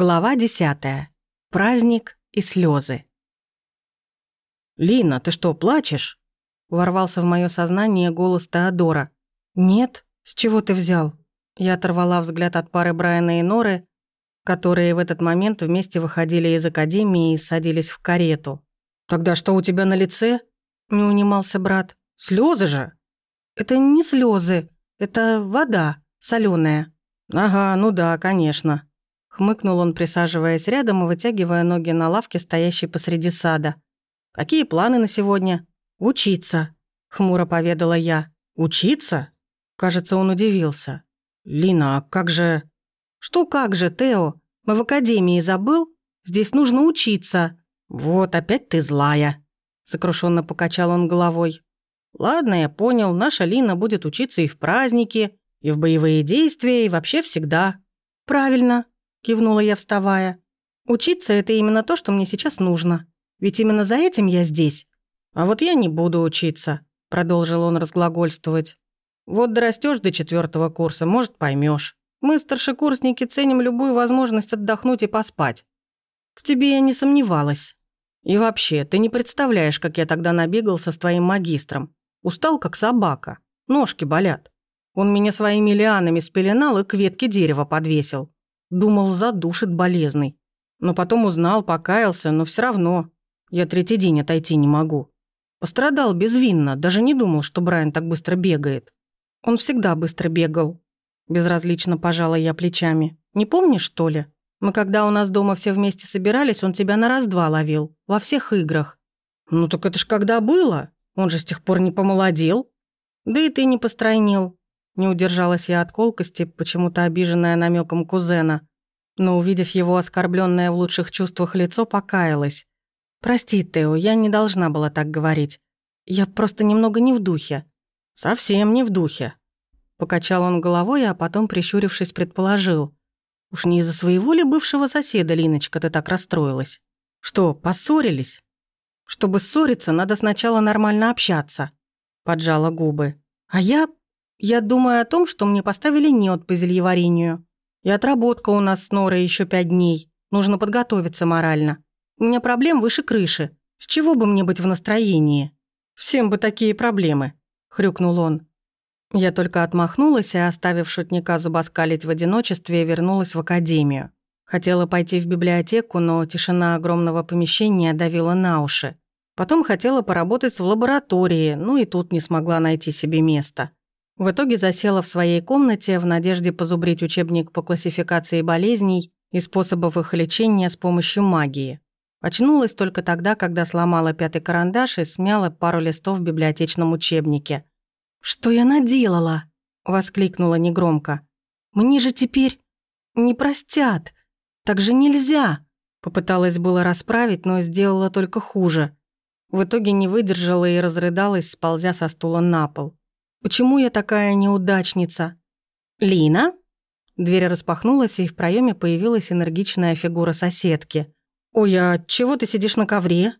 Глава десятая. Праздник и слезы. «Лина, ты что, плачешь?» Ворвался в мое сознание голос Теодора. «Нет, с чего ты взял?» Я оторвала взгляд от пары Брайана и Норы, которые в этот момент вместе выходили из академии и садились в карету. «Тогда что у тебя на лице?» Не унимался брат. Слезы же!» «Это не слезы, это вода соленая. «Ага, ну да, конечно», Хмыкнул он, присаживаясь рядом и вытягивая ноги на лавке, стоящей посреди сада. «Какие планы на сегодня?» «Учиться», — хмуро поведала я. «Учиться?» Кажется, он удивился. «Лина, а как же...» «Что как же, Тео? Мы в академии забыл? Здесь нужно учиться». «Вот, опять ты злая», — сокрушенно покачал он головой. «Ладно, я понял, наша Лина будет учиться и в праздники, и в боевые действия, и вообще всегда». «Правильно», – кивнула я, вставая. «Учиться – это именно то, что мне сейчас нужно. Ведь именно за этим я здесь». «А вот я не буду учиться», – продолжил он разглагольствовать. «Вот дорастешь до четвертого курса, может, поймешь. Мы, старшекурсники, ценим любую возможность отдохнуть и поспать. В тебе я не сомневалась. И вообще, ты не представляешь, как я тогда набегался с твоим магистром. Устал, как собака. Ножки болят. Он меня своими лианами спеленал и к ветке дерева подвесил. Думал, задушит болезный. Но потом узнал, покаялся, но все равно. Я третий день отойти не могу. Пострадал безвинно, даже не думал, что Брайан так быстро бегает. Он всегда быстро бегал. Безразлично пожала я плечами. Не помнишь, что ли? Мы когда у нас дома все вместе собирались, он тебя на раз-два ловил. Во всех играх. Ну так это ж когда было? Он же с тех пор не помолодел. Да и ты не постройнел. Не удержалась я от колкости, почему-то обиженная намеком кузена. Но, увидев его оскорбленное в лучших чувствах лицо, покаялась. «Прости, Тео, я не должна была так говорить. Я просто немного не в духе». «Совсем не в духе». Покачал он головой, а потом, прищурившись, предположил. «Уж не из-за своего ли бывшего соседа, Линочка, ты так расстроилась? Что, поссорились?» «Чтобы ссориться, надо сначала нормально общаться», — поджала губы. «А я я думаю о том, что мне поставили неот по зельеварению. И отработка у нас с Норой еще пять дней. Нужно подготовиться морально. У меня проблем выше крыши. С чего бы мне быть в настроении? Всем бы такие проблемы, хрюкнул он. Я только отмахнулась и, оставив шутника зубоскалить в одиночестве, вернулась в академию. Хотела пойти в библиотеку, но тишина огромного помещения давила на уши. Потом хотела поработать в лаборатории, ну и тут не смогла найти себе места. В итоге засела в своей комнате в надежде позубрить учебник по классификации болезней и способов их лечения с помощью магии. Очнулась только тогда, когда сломала пятый карандаш и смяла пару листов в библиотечном учебнике. «Что я наделала?» – воскликнула негромко. «Мне же теперь не простят. Так же нельзя!» Попыталась было расправить, но сделала только хуже. В итоге не выдержала и разрыдалась, сползя со стула на пол. Почему я такая неудачница? Лина? Дверь распахнулась, и в проеме появилась энергичная фигура соседки. «Ой, а чего ты сидишь на ковре?»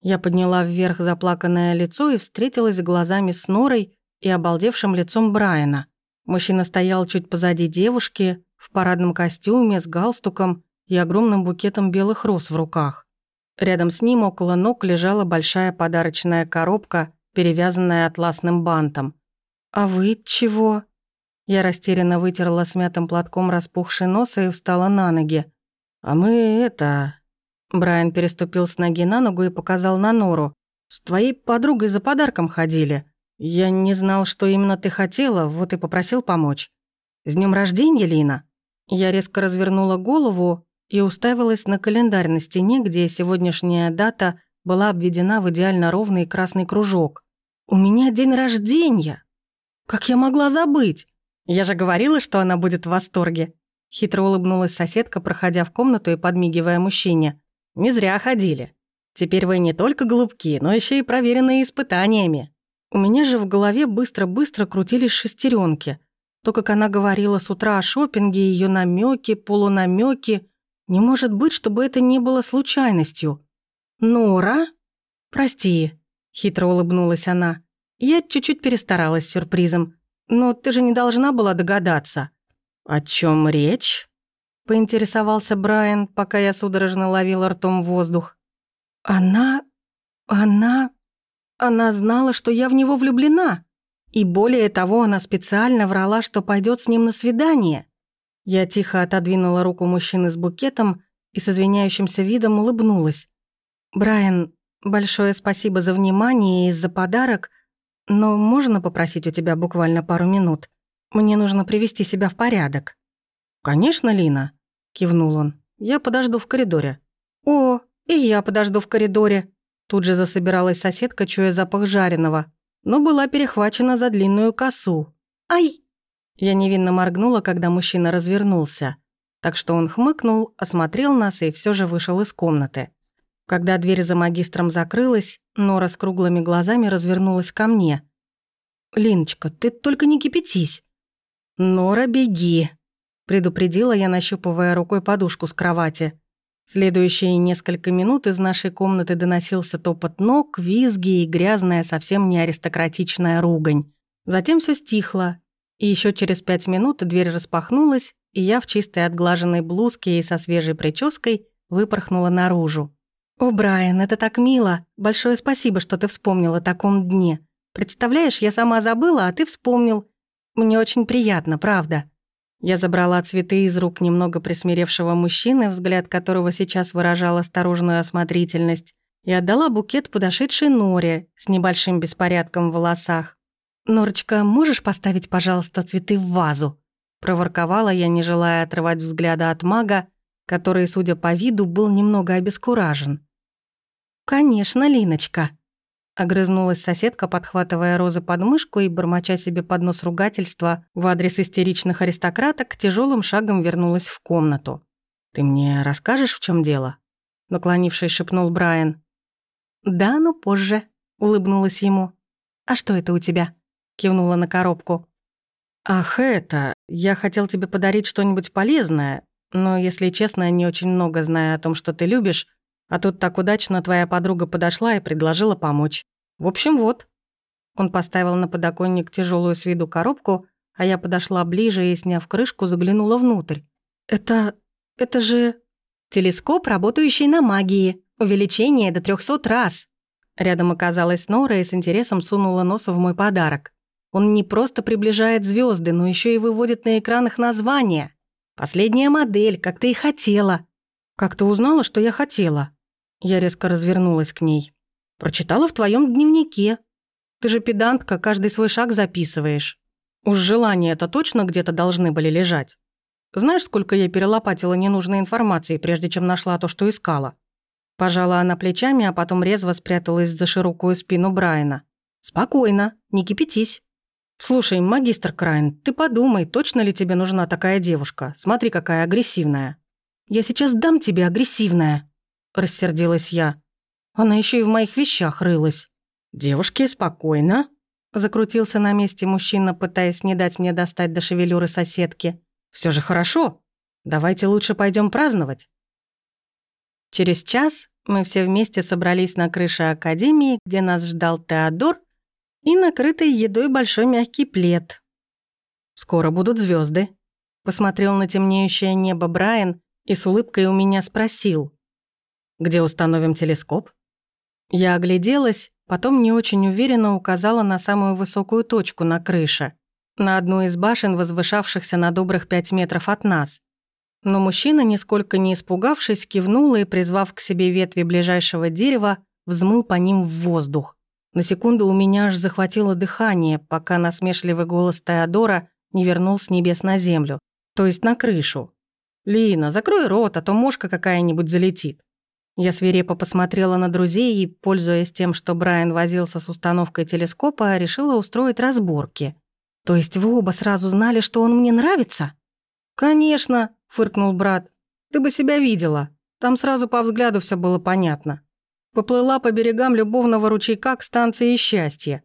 Я подняла вверх заплаканное лицо и встретилась глазами с Норой и обалдевшим лицом Брайана. Мужчина стоял чуть позади девушки, в парадном костюме, с галстуком и огромным букетом белых роз в руках. Рядом с ним около ног лежала большая подарочная коробка, перевязанная атласным бантом. «А вы чего?» Я растерянно вытерла смятым платком распухший нос и встала на ноги. «А мы это...» Брайан переступил с ноги на ногу и показал на Нору. «С твоей подругой за подарком ходили. Я не знал, что именно ты хотела, вот и попросил помочь. С днем рождения, Лина!» Я резко развернула голову и уставилась на календарь на стене, где сегодняшняя дата была обведена в идеально ровный красный кружок. «У меня день рождения!» Как я могла забыть? Я же говорила, что она будет в восторге. Хитро улыбнулась соседка, проходя в комнату и подмигивая мужчине. Не зря ходили. Теперь вы не только голубки, но еще и проверенные испытаниями. У меня же в голове быстро-быстро крутились шестеренки. То, как она говорила с утра о шопинге, ее намеки, полунамеки. Не может быть, чтобы это не было случайностью. Нора? Прости, хитро улыбнулась она. Я чуть-чуть перестаралась с сюрпризом. Но ты же не должна была догадаться. О чем речь? — поинтересовался Брайан, пока я судорожно ловила ртом воздух. «Она... она... она знала, что я в него влюблена. И более того, она специально врала, что пойдет с ним на свидание». Я тихо отодвинула руку мужчины с букетом и с извиняющимся видом улыбнулась. «Брайан, большое спасибо за внимание и за подарок, но можно попросить у тебя буквально пару минут? Мне нужно привести себя в порядок». «Конечно, Лина», — кивнул он. «Я подожду в коридоре». «О, и я подожду в коридоре». Тут же засобиралась соседка, чуя запах жареного, но была перехвачена за длинную косу. «Ай!» Я невинно моргнула, когда мужчина развернулся. Так что он хмыкнул, осмотрел нас и все же вышел из комнаты. Когда дверь за магистром закрылась, Нора с круглыми глазами развернулась ко мне. «Линочка, ты только не кипятись!» «Нора, беги!» – предупредила я, нащупывая рукой подушку с кровати. Следующие несколько минут из нашей комнаты доносился топот ног, визги и грязная, совсем не аристократичная ругань. Затем все стихло, и еще через пять минут дверь распахнулась, и я в чистой отглаженной блузке и со свежей прической выпорхнула наружу. «О, Брайан, это так мило! Большое спасибо, что ты вспомнил о таком дне. Представляешь, я сама забыла, а ты вспомнил. Мне очень приятно, правда». Я забрала цветы из рук немного присмиревшего мужчины, взгляд которого сейчас выражал осторожную осмотрительность, и отдала букет подошедшей Норе с небольшим беспорядком в волосах. «Норочка, можешь поставить, пожалуйста, цветы в вазу?» Проворковала я, не желая отрывать взгляда от мага, который, судя по виду, был немного обескуражен. «Конечно, Линочка», — огрызнулась соседка, подхватывая розы под мышку и, бормоча себе под нос ругательства в адрес истеричных аристократок, тяжелым шагом вернулась в комнату. «Ты мне расскажешь, в чем дело?» — наклонившись, шепнул Брайан. «Да, но позже», — улыбнулась ему. «А что это у тебя?» — кивнула на коробку. «Ах, это... Я хотел тебе подарить что-нибудь полезное, но, если честно, не очень много знаю о том, что ты любишь, а тут так удачно твоя подруга подошла и предложила помочь. В общем, вот». Он поставил на подоконник тяжелую с виду коробку, а я подошла ближе и, сняв крышку, заглянула внутрь. «Это... это же...» «Телескоп, работающий на магии. Увеличение до трехсот раз». Рядом оказалась Нора и с интересом сунула нос в мой подарок. Он не просто приближает звезды, но еще и выводит на экранах названия. Последняя модель, как ты и хотела. Как ты узнала, что я хотела? Я резко развернулась к ней. Прочитала в твоем дневнике. Ты же педантка, каждый свой шаг записываешь. Уж желания это точно где-то должны были лежать. Знаешь, сколько я перелопатила ненужной информации, прежде чем нашла то, что искала? Пожала она плечами, а потом резво спряталась за широкую спину Брайана. «Спокойно, не кипятись. «Слушай, магистр Крайн, ты подумай, точно ли тебе нужна такая девушка? Смотри, какая агрессивная». «Я сейчас дам тебе агрессивная», — рассердилась я. Она еще и в моих вещах рылась. «Девушки, спокойно», — закрутился на месте мужчина, пытаясь не дать мне достать до шевелюры соседки. Все же хорошо. Давайте лучше пойдем праздновать». Через час мы все вместе собрались на крыше академии, где нас ждал Теодор и накрытый едой большой мягкий плед. «Скоро будут звезды. посмотрел на темнеющее небо Брайан и с улыбкой у меня спросил. «Где установим телескоп?» Я огляделась, потом не очень уверенно указала на самую высокую точку на крыше, на одну из башен, возвышавшихся на добрых пять метров от нас. Но мужчина, нисколько не испугавшись, кивнул и, призвав к себе ветви ближайшего дерева, взмыл по ним в воздух. На секунду у меня аж захватило дыхание, пока насмешливый голос Теодора не вернул с небес на землю, то есть на крышу. «Лина, закрой рот, а то мошка какая-нибудь залетит». Я свирепо посмотрела на друзей и, пользуясь тем, что Брайан возился с установкой телескопа, решила устроить разборки. «То есть вы оба сразу знали, что он мне нравится?» «Конечно», — фыркнул брат. «Ты бы себя видела. Там сразу по взгляду все было понятно. Поплыла по берегам любовного ручейка к станции счастья.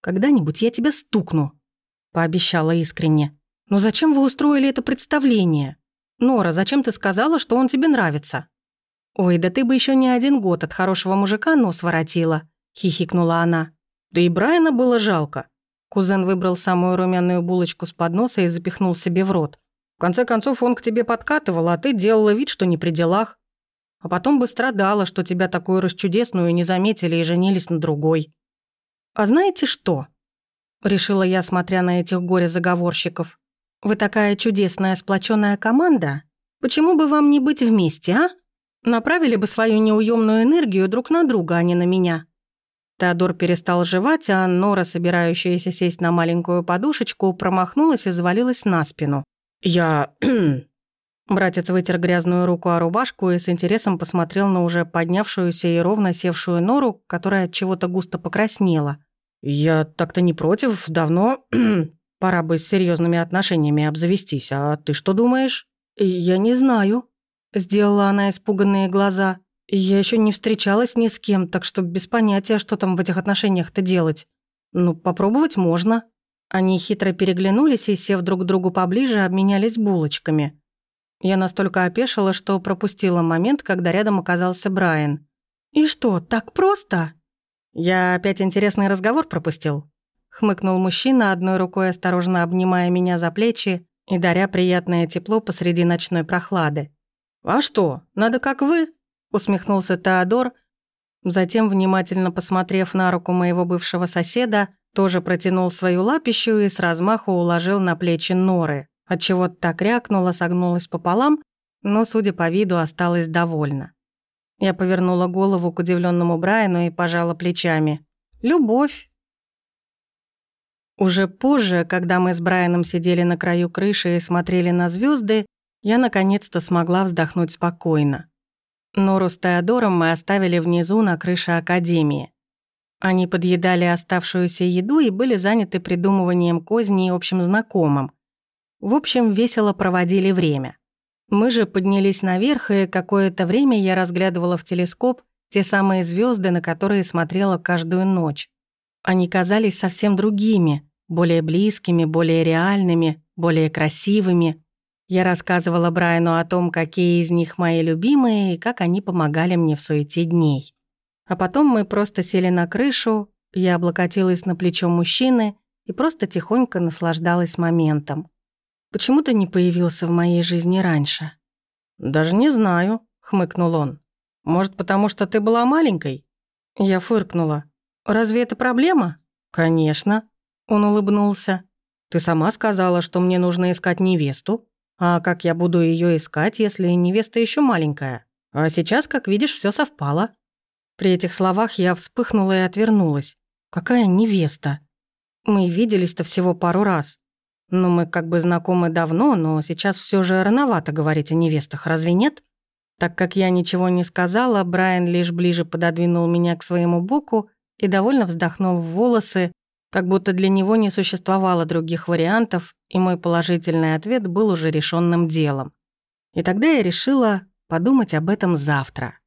«Когда-нибудь я тебя стукну», — пообещала искренне. «Но зачем вы устроили это представление? Нора, зачем ты сказала, что он тебе нравится?» «Ой, да ты бы еще не один год от хорошего мужика нос воротила», — хихикнула она. «Да и Брайана было жалко». Кузен выбрал самую румяную булочку с подноса и запихнул себе в рот. конце концов, он к тебе подкатывал, а ты делала вид, что не при делах. А потом бы страдала, что тебя такую расчудесную не заметили и женились на другой. А знаете что? Решила я, смотря на этих горе-заговорщиков. Вы такая чудесная сплоченная команда. Почему бы вам не быть вместе, а? Направили бы свою неуемную энергию друг на друга, а не на меня. Теодор перестал жевать, а Нора, собирающаяся сесть на маленькую подушечку, промахнулась и завалилась на спину. «Я...» Братец вытер грязную руку о рубашку и с интересом посмотрел на уже поднявшуюся и ровно севшую нору, которая от чего-то густо покраснела. «Я так-то не против, давно. Пора бы с серьезными отношениями обзавестись. А ты что думаешь?» «Я не знаю», — сделала она испуганные глаза. «Я еще не встречалась ни с кем, так что без понятия, что там в этих отношениях-то делать. Ну, попробовать можно». Они хитро переглянулись и, сев друг к другу поближе, обменялись булочками. Я настолько опешила, что пропустила момент, когда рядом оказался Брайан. «И что, так просто?» «Я опять интересный разговор пропустил», — хмыкнул мужчина, одной рукой осторожно обнимая меня за плечи и даря приятное тепло посреди ночной прохлады. «А что, надо как вы?» — усмехнулся Теодор, затем, внимательно посмотрев на руку моего бывшего соседа, тоже протянул свою лапищу и с размаху уложил на плечи норы отчего так рякнула, согнулась пополам, но, судя по виду, осталась довольна. Я повернула голову к удивленному Брайану и пожала плечами. «Любовь». Уже позже, когда мы с Брайаном сидели на краю крыши и смотрели на звезды, я наконец-то смогла вздохнуть спокойно. Нору с Теодором мы оставили внизу на крыше Академии. Они подъедали оставшуюся еду и были заняты придумыванием козней общим знакомым. В общем, весело проводили время. Мы же поднялись наверх, и какое-то время я разглядывала в телескоп те самые звезды, на которые смотрела каждую ночь. Они казались совсем другими, более близкими, более реальными, более красивыми. Я рассказывала Брайану о том, какие из них мои любимые и как они помогали мне в суете дней. А потом мы просто сели на крышу, я облокотилась на плечо мужчины и просто тихонько наслаждалась моментом. Почему ты не появился в моей жизни раньше?» «Даже не знаю», — хмыкнул он. «Может, потому что ты была маленькой?» Я фыркнула. «Разве это проблема?» «Конечно», — он улыбнулся. «Ты сама сказала, что мне нужно искать невесту. А как я буду ее искать, если невеста еще маленькая? А сейчас, как видишь, все совпало». При этих словах я вспыхнула и отвернулась. «Какая невеста?» Мы виделись-то всего пару раз. Ну, мы как бы знакомы давно, но сейчас все же рановато говорить о невестах, разве нет? Так как я ничего не сказала, Брайан лишь ближе пододвинул меня к своему боку и довольно вздохнул в волосы, как будто для него не существовало других вариантов, и мой положительный ответ был уже решенным делом. И тогда я решила подумать об этом завтра.